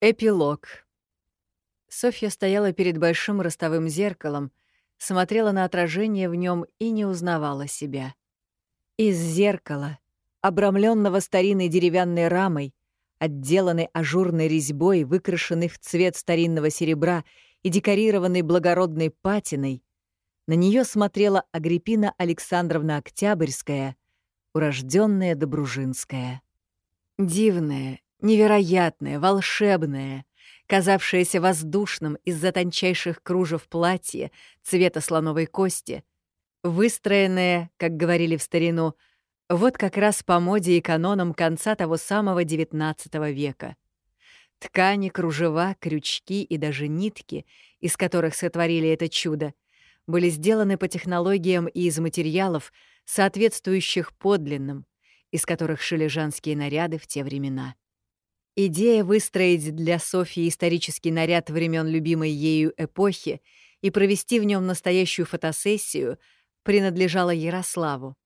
Эпилог. Софья стояла перед большим ростовым зеркалом, смотрела на отражение в нем и не узнавала себя. Из зеркала, обрамленного старинной деревянной рамой, отделанной ажурной резьбой, выкрашенной в цвет старинного серебра и декорированной благородной патиной, на нее смотрела Агриппина Александровна Октябрьская, урожденная Добружинская. Дивная, невероятное, волшебное, казавшееся воздушным из-за тончайших кружев платье цвета слоновой кости, выстроенное, как говорили в старину, вот как раз по моде и канонам конца того самого XIX века. Ткани, кружева, крючки и даже нитки, из которых сотворили это чудо, были сделаны по технологиям и из материалов, соответствующих подлинным, из которых шили женские наряды в те времена. Идея выстроить для Софьи исторический наряд времен любимой ею эпохи и провести в нем настоящую фотосессию принадлежала Ярославу.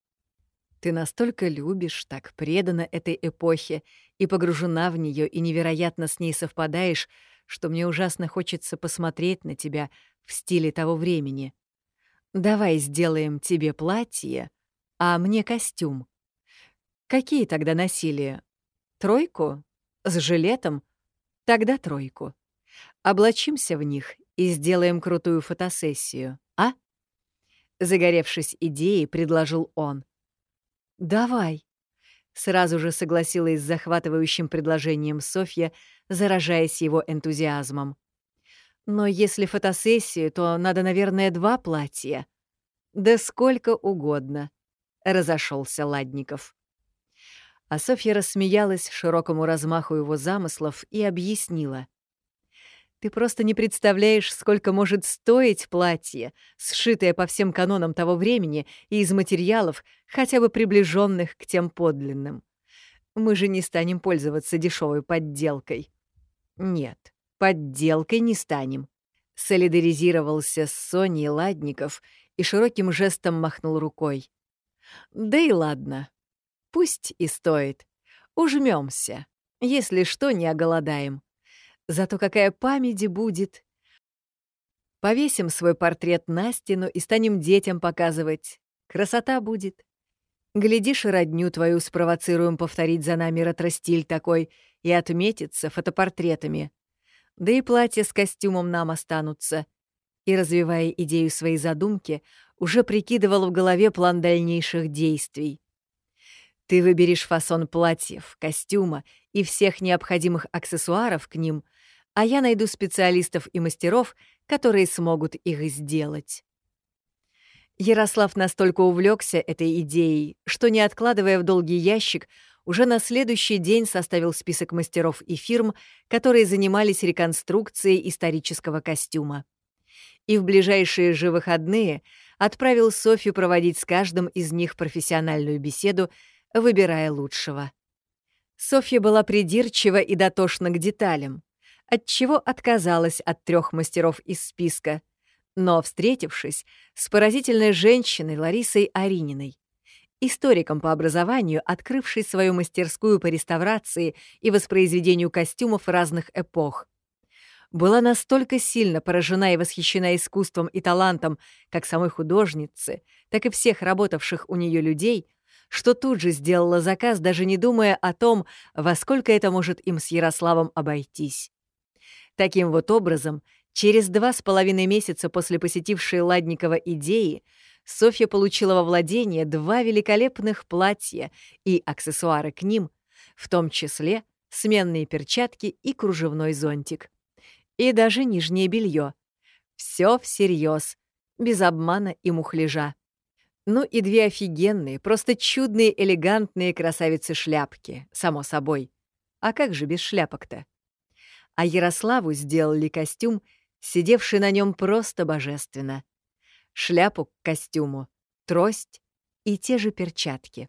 Ты настолько любишь, так предана этой эпохе и погружена в нее и невероятно с ней совпадаешь, что мне ужасно хочется посмотреть на тебя в стиле того времени. Давай сделаем тебе платье, а мне костюм. Какие тогда носили? Тройку? С жилетом? Тогда тройку. Облачимся в них и сделаем крутую фотосессию, а? Загоревшись идеей, предложил он. «Давай», — сразу же согласилась с захватывающим предложением Софья, заражаясь его энтузиазмом. «Но если фотосессию, то надо, наверное, два платья». «Да сколько угодно», — разошелся Ладников. А Софья рассмеялась широкому размаху его замыслов и объяснила. «Ты просто не представляешь, сколько может стоить платье, сшитое по всем канонам того времени и из материалов, хотя бы приближенных к тем подлинным. Мы же не станем пользоваться дешевой подделкой». «Нет, подделкой не станем», — солидаризировался с Соней Ладников и широким жестом махнул рукой. «Да и ладно, Пусть и стоит. Ужмемся. Если что, не оголодаем. Зато какая память будет. Повесим свой портрет на стену и станем детям показывать. Красота будет. Глядишь, родню твою спровоцируем повторить за нами ретро-стиль такой и отметиться фотопортретами. Да и платья с костюмом нам останутся. И, развивая идею своей задумки, уже прикидывал в голове план дальнейших действий. Ты выберешь фасон платьев, костюма и всех необходимых аксессуаров к ним, а я найду специалистов и мастеров, которые смогут их сделать. Ярослав настолько увлекся этой идеей, что, не откладывая в долгий ящик, уже на следующий день составил список мастеров и фирм, которые занимались реконструкцией исторического костюма. И в ближайшие же выходные отправил Софью проводить с каждым из них профессиональную беседу выбирая лучшего. Софья была придирчива и дотошна к деталям, отчего отказалась от трех мастеров из списка, но, встретившись с поразительной женщиной Ларисой Арининой, историком по образованию, открывшей свою мастерскую по реставрации и воспроизведению костюмов разных эпох, была настолько сильно поражена и восхищена искусством и талантом как самой художницы, так и всех работавших у нее людей, что тут же сделала заказ, даже не думая о том, во сколько это может им с Ярославом обойтись. Таким вот образом, через два с половиной месяца после посетившей Ладникова идеи, Софья получила во владение два великолепных платья и аксессуары к ним, в том числе сменные перчатки и кружевной зонтик. И даже нижнее белье. Все всерьез, без обмана и мухляжа. Ну и две офигенные, просто чудные, элегантные красавицы-шляпки, само собой. А как же без шляпок-то? А Ярославу сделали костюм, сидевший на нем просто божественно. Шляпу к костюму, трость и те же перчатки.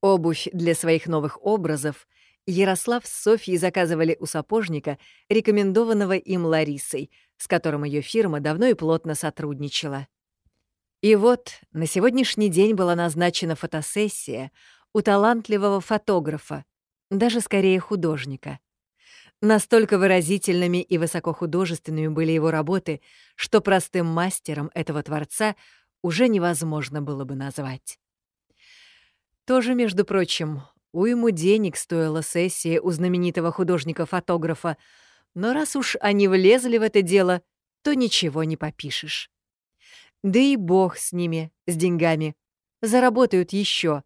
Обувь для своих новых образов Ярослав с Софьей заказывали у сапожника, рекомендованного им Ларисой, с которым ее фирма давно и плотно сотрудничала. И вот на сегодняшний день была назначена фотосессия у талантливого фотографа, даже скорее художника. Настолько выразительными и высокохудожественными были его работы, что простым мастером этого творца уже невозможно было бы назвать. Тоже, между прочим, уйму денег стоила сессия у знаменитого художника-фотографа, но раз уж они влезли в это дело, то ничего не попишешь. Да и бог с ними, с деньгами. Заработают еще.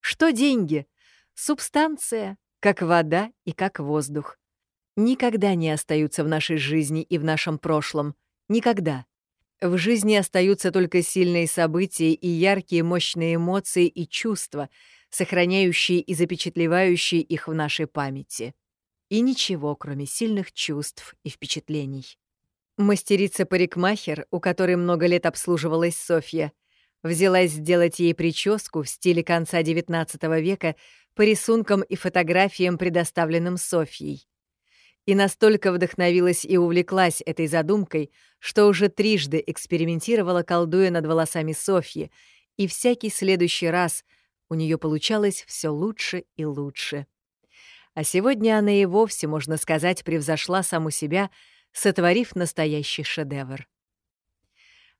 Что деньги? Субстанция, как вода и как воздух. Никогда не остаются в нашей жизни и в нашем прошлом. Никогда. В жизни остаются только сильные события и яркие мощные эмоции и чувства, сохраняющие и запечатлевающие их в нашей памяти. И ничего, кроме сильных чувств и впечатлений. Мастерица-парикмахер, у которой много лет обслуживалась Софья, взялась сделать ей прическу в стиле конца XIX века по рисункам и фотографиям, предоставленным Софьей и настолько вдохновилась и увлеклась этой задумкой, что уже трижды экспериментировала, колдуя над волосами Софьи, и всякий следующий раз у нее получалось все лучше и лучше. А сегодня она и вовсе, можно сказать, превзошла саму себя, сотворив настоящий шедевр.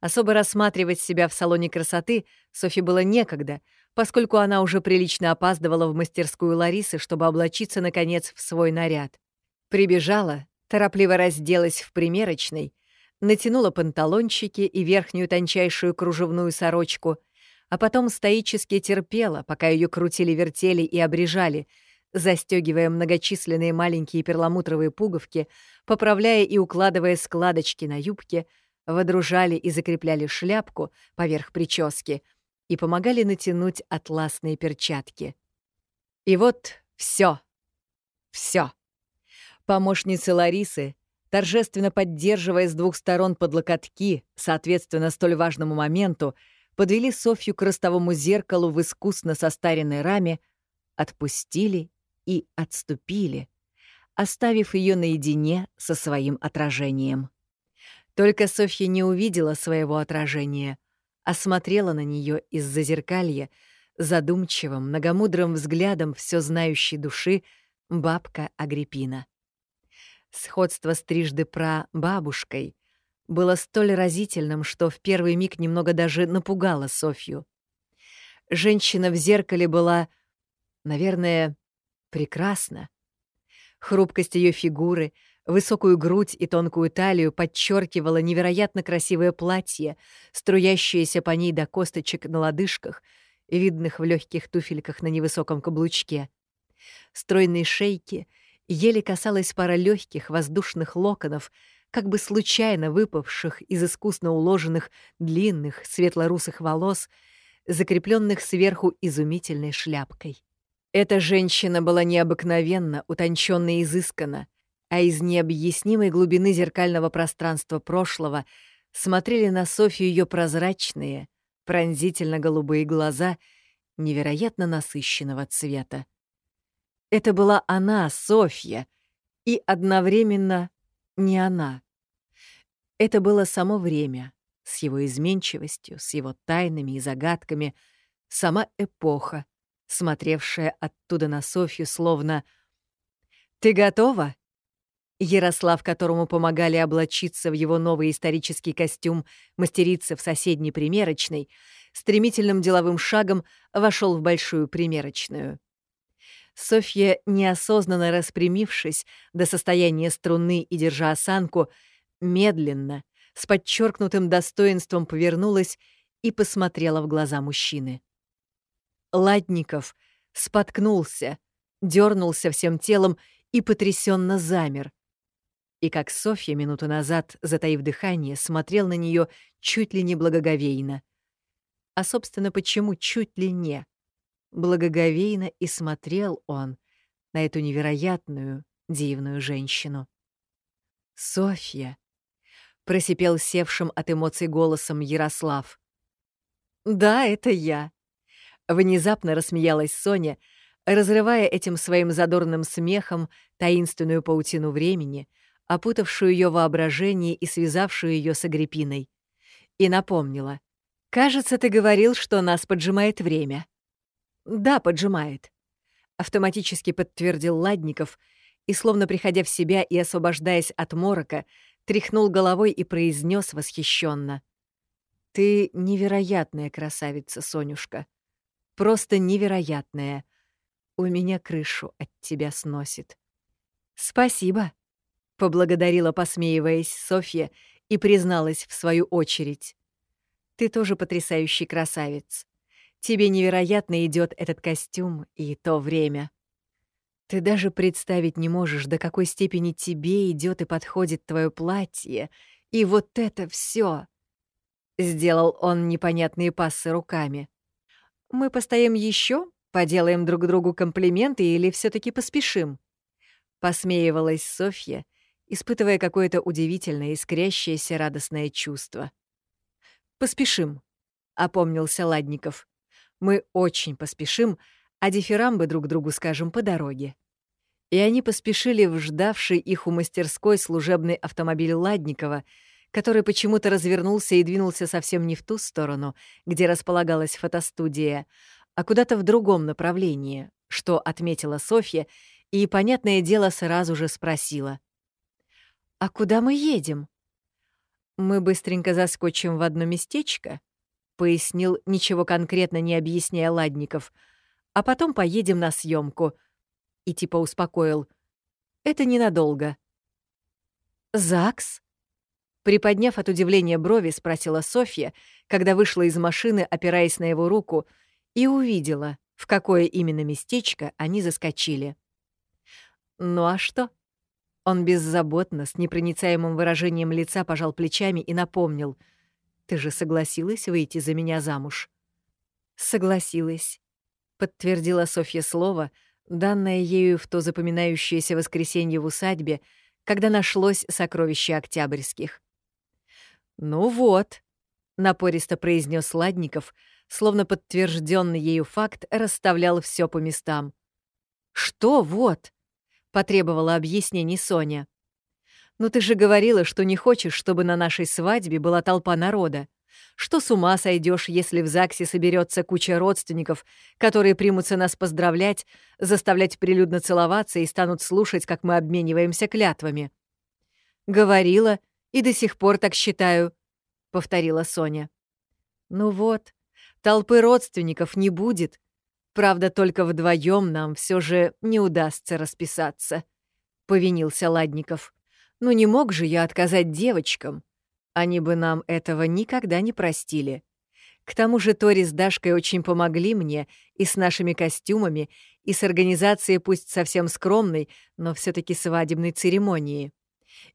Особо рассматривать себя в салоне красоты Софи было некогда, поскольку она уже прилично опаздывала в мастерскую Ларисы, чтобы облачиться, наконец, в свой наряд. Прибежала, торопливо разделась в примерочной, натянула панталончики и верхнюю тончайшую кружевную сорочку, а потом стоически терпела, пока ее крутили-вертели и обрежали, застегивая многочисленные маленькие перламутровые пуговки, поправляя и укладывая складочки на юбке, водружали и закрепляли шляпку поверх прически и помогали натянуть атласные перчатки. И вот все, все. Помощницы Ларисы, торжественно поддерживая с двух сторон под локотки, соответственно столь важному моменту, подвели Софью к ростовому зеркалу в искусно состаренной раме, отпустили и отступили, оставив ее наедине со своим отражением. Только Софья не увидела своего отражения, а смотрела на нее из-за зеркалья задумчивым, многомудрым взглядом все знающей души бабка Агриппина. Сходство с трижды про бабушкой было столь разительным, что в первый миг немного даже напугало Софью. Женщина в зеркале была, наверное, прекрасна. Хрупкость ее фигуры, высокую грудь и тонкую талию подчеркивало невероятно красивое платье, струящееся по ней до косточек на лодыжках, видных в легких туфельках на невысоком каблучке. Стройные шейки — еле касалась пара легких воздушных локонов, как бы случайно выпавших из искусно уложенных длинных светлорусых волос, закрепленных сверху изумительной шляпкой. Эта женщина была необыкновенно, утонченно и изысканна, а из необъяснимой глубины зеркального пространства прошлого смотрели на Софью ее прозрачные, пронзительно-голубые глаза невероятно насыщенного цвета. Это была она, Софья, и одновременно не она. Это было само время, с его изменчивостью, с его тайнами и загадками, сама эпоха, смотревшая оттуда на Софью словно «Ты готова?» Ярослав, которому помогали облачиться в его новый исторический костюм мастерица в соседней примерочной, стремительным деловым шагом вошел в большую примерочную. Софья, неосознанно распрямившись до состояния струны и держа осанку, медленно, с подчеркнутым достоинством повернулась и посмотрела в глаза мужчины. Ладников споткнулся, дернулся всем телом и потрясенно замер. И как Софья минуту назад, затаив дыхание, смотрел на нее чуть ли не благоговейно. А, собственно, почему чуть ли не? Благоговейно и смотрел он на эту невероятную, дивную женщину. «Софья!» — просипел севшим от эмоций голосом Ярослав. «Да, это я!» — внезапно рассмеялась Соня, разрывая этим своим задорным смехом таинственную паутину времени, опутавшую ее воображение и связавшую ее с Агриппиной. И напомнила. «Кажется, ты говорил, что нас поджимает время». «Да, поджимает», — автоматически подтвердил Ладников и, словно приходя в себя и освобождаясь от морока, тряхнул головой и произнес восхищенно: «Ты невероятная красавица, Сонюшка. Просто невероятная. У меня крышу от тебя сносит». «Спасибо», — поблагодарила, посмеиваясь, Софья и призналась в свою очередь. «Ты тоже потрясающий красавец. Тебе невероятно идет этот костюм и то время». Ты даже представить не можешь, до какой степени тебе идет и подходит твое платье. И вот это все. Сделал он непонятные пассы руками. Мы постоим еще, поделаем друг другу комплименты или все таки поспешим? Посмеивалась Софья, испытывая какое-то удивительное, искрящееся радостное чувство. «Поспешим», — опомнился Ладников. «Мы очень поспешим, а дифирамбы друг другу скажем по дороге» и они поспешили в ждавший их у мастерской служебный автомобиль Ладникова, который почему-то развернулся и двинулся совсем не в ту сторону, где располагалась фотостудия, а куда-то в другом направлении, что отметила Софья, и, понятное дело, сразу же спросила. «А куда мы едем?» «Мы быстренько заскочим в одно местечко», — пояснил, ничего конкретно не объясняя Ладников, «а потом поедем на съемку и типа успокоил. «Это ненадолго». «ЗАГС?» Приподняв от удивления брови, спросила Софья, когда вышла из машины, опираясь на его руку, и увидела, в какое именно местечко они заскочили. «Ну а что?» Он беззаботно, с непроницаемым выражением лица пожал плечами и напомнил. «Ты же согласилась выйти за меня замуж?» «Согласилась», — подтвердила Софья слово, данное ею в то запоминающееся воскресенье в усадьбе, когда нашлось сокровище Октябрьских. «Ну вот», — напористо произнес Ладников, словно подтвержденный ею факт расставлял все по местам. «Что вот?» — потребовала объяснений Соня. «Ну ты же говорила, что не хочешь, чтобы на нашей свадьбе была толпа народа что с ума сойдешь, если в ЗАГСе соберется куча родственников, которые примутся нас поздравлять, заставлять прилюдно целоваться и станут слушать, как мы обмениваемся клятвами. «Говорила, и до сих пор так считаю», — повторила Соня. «Ну вот, толпы родственников не будет. Правда, только вдвоем нам все же не удастся расписаться», — повинился Ладников. «Ну не мог же я отказать девочкам». Они бы нам этого никогда не простили. К тому же Тори с Дашкой очень помогли мне и с нашими костюмами, и с организацией пусть совсем скромной, но все таки свадебной церемонии.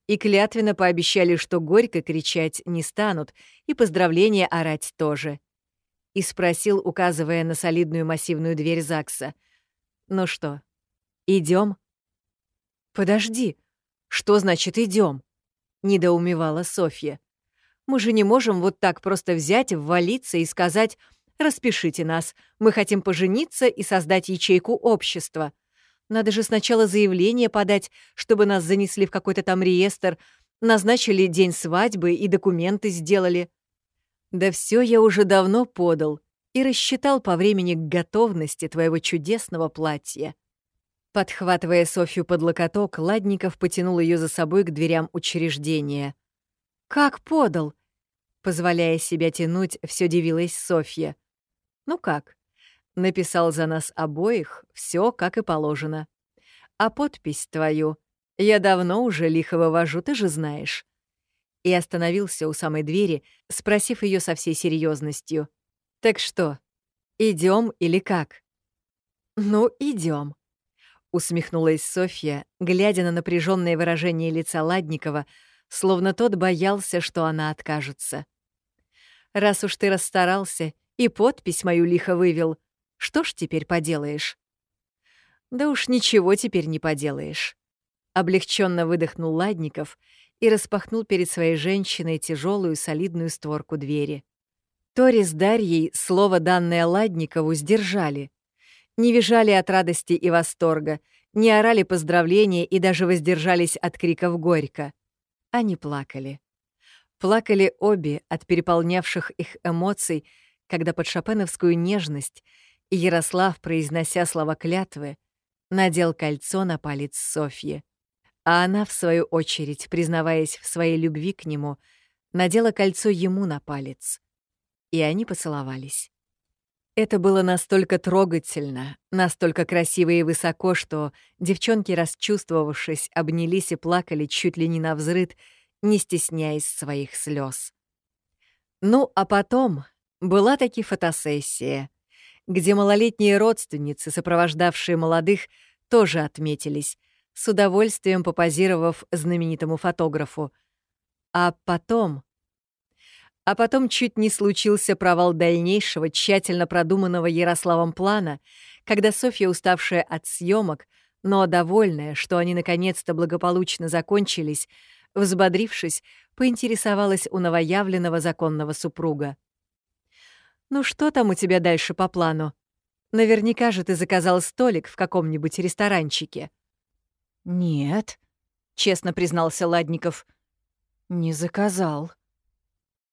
И клятвенно пообещали, что горько кричать не станут, и поздравления орать тоже. И спросил, указывая на солидную массивную дверь ЗАГСа. «Ну что, идем? «Подожди, что значит идем? недоумевала Софья. Мы же не можем вот так просто взять, ввалиться и сказать «распишите нас, мы хотим пожениться и создать ячейку общества». Надо же сначала заявление подать, чтобы нас занесли в какой-то там реестр, назначили день свадьбы и документы сделали. Да все я уже давно подал и рассчитал по времени готовности твоего чудесного платья. Подхватывая Софью под локоток, Ладников потянул ее за собой к дверям учреждения. «Как подал?» Позволяя себя тянуть, все дивилась Софья. «Ну как?» Написал за нас обоих все как и положено. А подпись твою я давно уже лихо вывожу, ты же знаешь. И остановился у самой двери, спросив ее со всей серьезностью: «Так что, идем или как?» «Ну, идем, усмехнулась Софья, глядя на напряженное выражение лица Ладникова, словно тот боялся, что она откажется. Раз уж ты расстарался и подпись мою лихо вывел, что ж теперь поделаешь? Да уж ничего теперь не поделаешь. Облегченно выдохнул Ладников и распахнул перед своей женщиной тяжелую солидную створку двери. Тори с Дарьей слово, данное Ладникову, сдержали. Не визжали от радости и восторга, не орали поздравления и даже воздержались от криков горько. Они плакали. Плакали обе от переполнявших их эмоций, когда под шопеновскую нежность Ярослав, произнося слова клятвы, надел кольцо на палец Софьи, а она, в свою очередь, признаваясь в своей любви к нему, надела кольцо ему на палец. И они поцеловались. Это было настолько трогательно, настолько красиво и высоко, что девчонки, расчувствовавшись, обнялись и плакали чуть ли не на взрыд, не стесняясь своих слез. Ну, а потом была таки фотосессия, где малолетние родственницы, сопровождавшие молодых, тоже отметились, с удовольствием попозировав знаменитому фотографу. А потом а потом чуть не случился провал дальнейшего, тщательно продуманного Ярославом плана, когда Софья, уставшая от съемок, но довольная, что они наконец-то благополучно закончились, взбодрившись, поинтересовалась у новоявленного законного супруга. «Ну что там у тебя дальше по плану? Наверняка же ты заказал столик в каком-нибудь ресторанчике». «Нет», — честно признался Ладников. «Не заказал».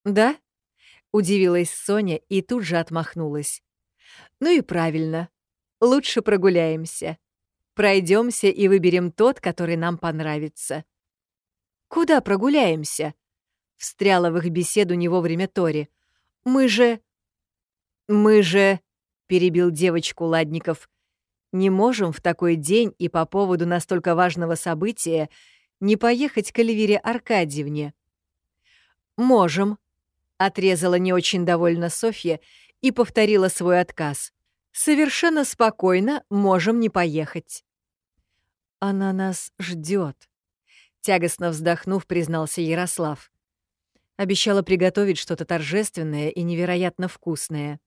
«Да?» — удивилась Соня и тут же отмахнулась. «Ну и правильно. Лучше прогуляемся. Пройдемся и выберем тот, который нам понравится». «Куда прогуляемся?» — встряла в их беседу не вовремя Тори. «Мы же...» «Мы же...» — перебил девочку Ладников. «Не можем в такой день и по поводу настолько важного события не поехать к Эльвире Аркадьевне». «Можем», Отрезала не очень довольна Софья и повторила свой отказ. «Совершенно спокойно можем не поехать». «Она нас ждет», — тягостно вздохнув, признался Ярослав. Обещала приготовить что-то торжественное и невероятно вкусное.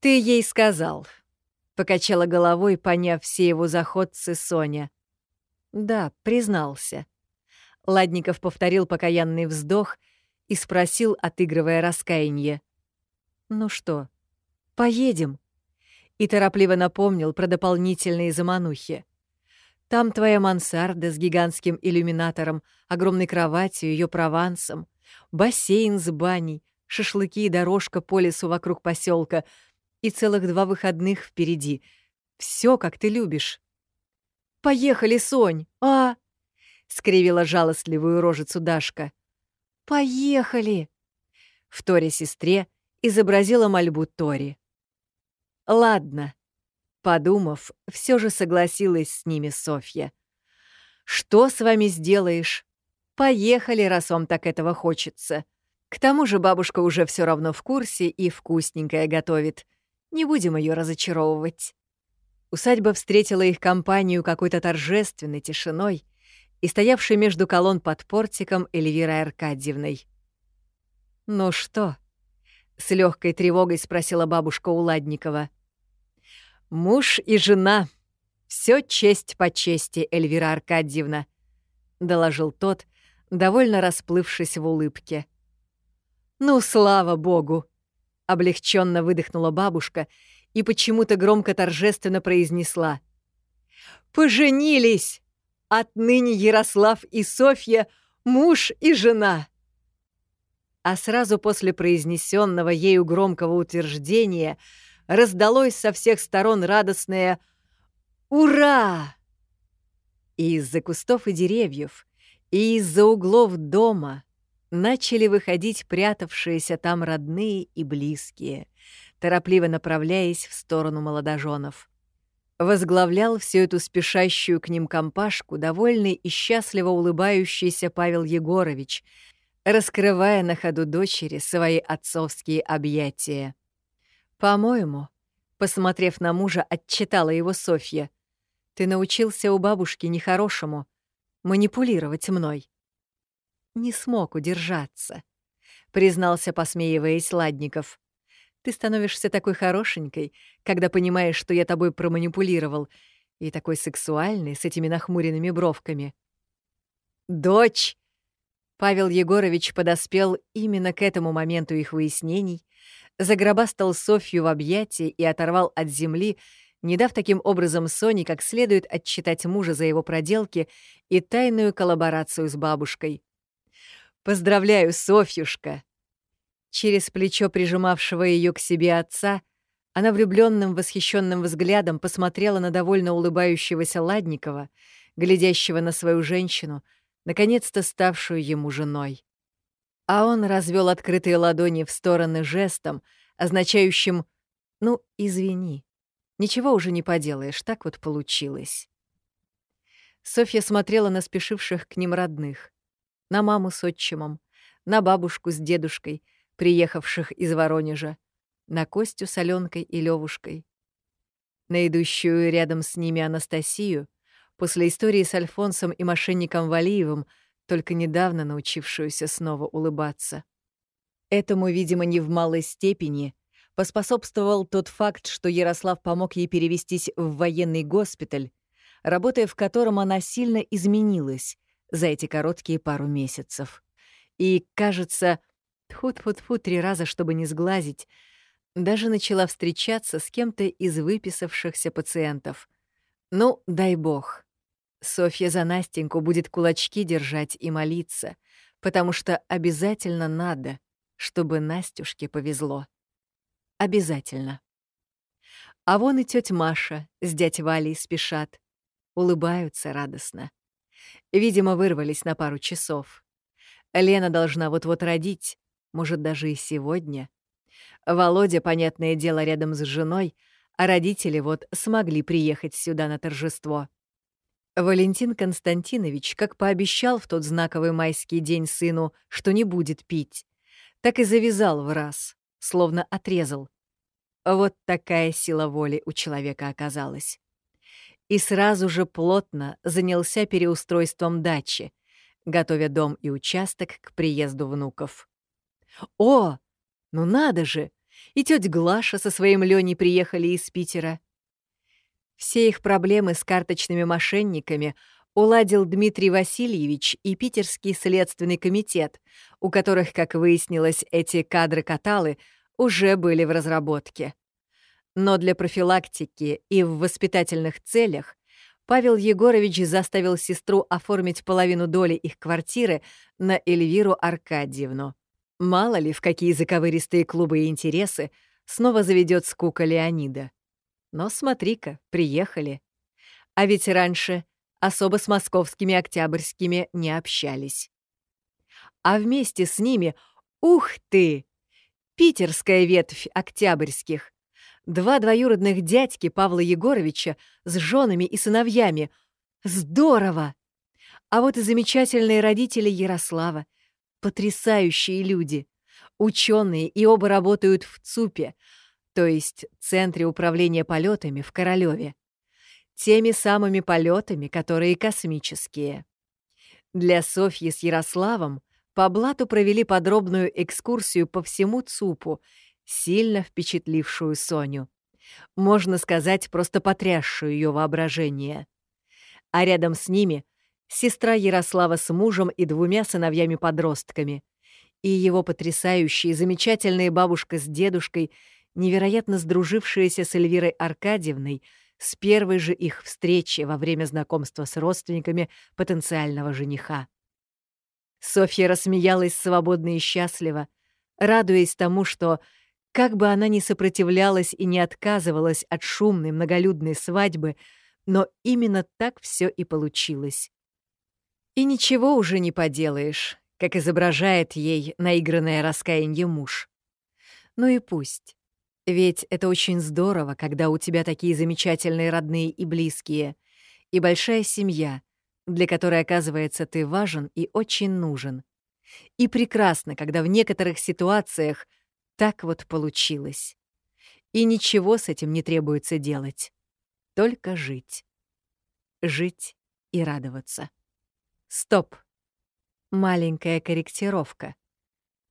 «Ты ей сказал», — покачала головой, поняв все его заходцы Соня. «Да, признался». Ладников повторил покаянный вздох — и спросил, отыгрывая раскаяние. «Ну что, поедем?» И торопливо напомнил про дополнительные заманухи. «Там твоя мансарда с гигантским иллюминатором, огромной кроватью, ее провансом, бассейн с баней, шашлыки и дорожка по лесу вокруг поселка и целых два выходных впереди. Все, как ты любишь». «Поехали, Сонь! А!» — скривила жалостливую рожицу Дашка. «Поехали!» В Торе сестре изобразила мольбу Тори. «Ладно», — подумав, все же согласилась с ними Софья. «Что с вами сделаешь? Поехали, раз вам так этого хочется. К тому же бабушка уже все равно в курсе и вкусненькое готовит. Не будем ее разочаровывать». Усадьба встретила их компанию какой-то торжественной тишиной, и стоявшей между колонн под портиком Эльвирой Аркадьевной. «Ну что?» — с легкой тревогой спросила бабушка Уладникова. «Муж и жена. Все честь по чести, Эльвира Аркадьевна», — доложил тот, довольно расплывшись в улыбке. «Ну, слава богу!» — облегченно выдохнула бабушка и почему-то громко торжественно произнесла. «Поженились!» Отныне Ярослав и Софья — муж и жена. А сразу после произнесенного ею громкого утверждения раздалось со всех сторон радостное «Ура!». И из-за кустов и деревьев, и из-за углов дома начали выходить прятавшиеся там родные и близкие, торопливо направляясь в сторону молодоженов. Возглавлял всю эту спешащую к ним компашку довольный и счастливо улыбающийся Павел Егорович, раскрывая на ходу дочери свои отцовские объятия. «По-моему», — посмотрев на мужа, отчитала его Софья, «ты научился у бабушки нехорошему манипулировать мной». «Не смог удержаться», — признался, посмеиваясь Ладников. Ты становишься такой хорошенькой, когда понимаешь, что я тобой проманипулировал, и такой сексуальный с этими нахмуренными бровками. «Дочь!» Павел Егорович подоспел именно к этому моменту их выяснений, загробастал Софью в объятии и оторвал от земли, не дав таким образом Соне как следует отчитать мужа за его проделки и тайную коллаборацию с бабушкой. «Поздравляю, Софьюшка!» Через плечо прижимавшего ее к себе отца Она влюбленным, восхищенным взглядом посмотрела на довольно улыбающегося Ладникова, глядящего на свою женщину, наконец-то ставшую ему женой. А он развел открытые ладони в стороны жестом, означающим «ну, извини». Ничего уже не поделаешь, так вот получилось. Софья смотрела на спешивших к ним родных, на маму с отчимом, на бабушку с дедушкой, приехавших из Воронежа, на Костю с Аленкой и Левушкой, на идущую рядом с ними Анастасию, после истории с Альфонсом и мошенником Валиевым, только недавно научившуюся снова улыбаться. Этому, видимо, не в малой степени поспособствовал тот факт, что Ярослав помог ей перевестись в военный госпиталь, работая в котором она сильно изменилась за эти короткие пару месяцев. И, кажется, тьфу-тьфу-тьфу три раза, чтобы не сглазить, даже начала встречаться с кем-то из выписавшихся пациентов. Ну, дай бог. Софья за Настеньку будет кулачки держать и молиться, потому что обязательно надо, чтобы Настюшке повезло. Обязательно. А вон и тетя Маша с дядь Валей спешат. Улыбаются радостно. Видимо, вырвались на пару часов. Лена должна вот-вот родить, может, даже и сегодня. Володя, понятное дело, рядом с женой, а родители вот смогли приехать сюда на торжество. Валентин Константинович, как пообещал в тот знаковый майский день сыну, что не будет пить, так и завязал в раз, словно отрезал. Вот такая сила воли у человека оказалась. И сразу же плотно занялся переустройством дачи, готовя дом и участок к приезду внуков. О, ну надо же! И тетя Глаша со своим Леней приехали из Питера. Все их проблемы с карточными мошенниками уладил Дмитрий Васильевич и Питерский следственный комитет, у которых, как выяснилось, эти кадры-каталы уже были в разработке. Но для профилактики и в воспитательных целях Павел Егорович заставил сестру оформить половину доли их квартиры на Эльвиру Аркадьевну. Мало ли, в какие заковыристые клубы и интересы снова заведет скука Леонида. Но смотри-ка, приехали. А ведь раньше особо с московскими октябрьскими не общались. А вместе с ними, ух ты, питерская ветвь октябрьских. Два двоюродных дядьки Павла Егоровича с женами и сыновьями. Здорово! А вот и замечательные родители Ярослава — Потрясающие люди. Ученые и оба работают в ЦУПе, то есть Центре управления полетами в Королеве. Теми самыми полетами, которые космические. Для Софьи с Ярославом по блату провели подробную экскурсию по всему ЦУПу, сильно впечатлившую Соню. Можно сказать, просто потрясшую ее воображение. А рядом с ними сестра Ярослава с мужем и двумя сыновьями-подростками, и его потрясающие, замечательные бабушка с дедушкой, невероятно сдружившиеся с Эльвирой Аркадьевной с первой же их встречи во время знакомства с родственниками потенциального жениха. Софья рассмеялась свободно и счастливо, радуясь тому, что, как бы она ни сопротивлялась и не отказывалась от шумной многолюдной свадьбы, но именно так все и получилось. И ничего уже не поделаешь, как изображает ей наигранное раскаяние муж. Ну и пусть. Ведь это очень здорово, когда у тебя такие замечательные родные и близкие, и большая семья, для которой, оказывается, ты важен и очень нужен. И прекрасно, когда в некоторых ситуациях так вот получилось. И ничего с этим не требуется делать. Только жить. Жить и радоваться. Стоп. Маленькая корректировка.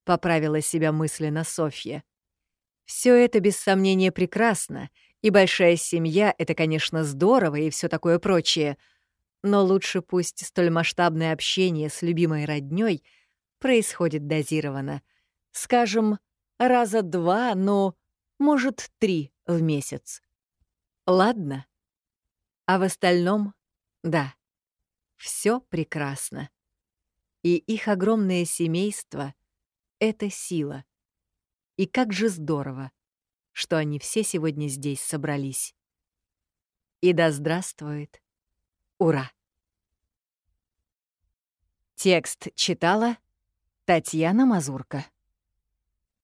Поправила себя мысленно Софья. Все это без сомнения прекрасно, и большая семья — это, конечно, здорово и все такое прочее, но лучше пусть столь масштабное общение с любимой роднёй происходит дозированно. Скажем, раза два, но, может, три в месяц. Ладно? А в остальном — да все прекрасно. И их огромное семейство — это сила. И как же здорово, что они все сегодня здесь собрались. И да здравствует! Ура! Текст читала Татьяна Мазурка.